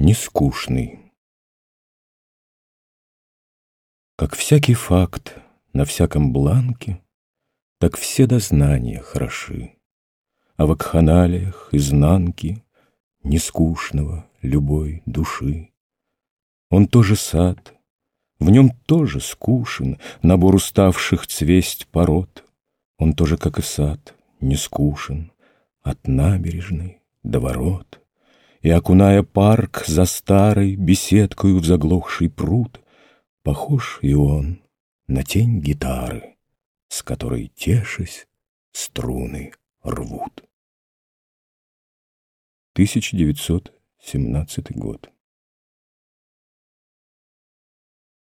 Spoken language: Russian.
нескучный. Как всякий факт на всяком бланке, Так все дознания хороши, А в акханалиях изнанки Нескучного любой души. Он тоже сад, в нем тоже скушен Набор уставших цвесть пород. Он тоже, как и сад, не скушен От набережной до ворот. И, окуная парк за старой беседкою в заглохший пруд, Похож и он на тень гитары, С которой, тешась, струны рвут. 1917 год.